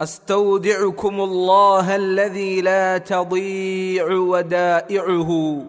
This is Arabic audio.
أستودعكم الله الذي لا تضيع ودائعه.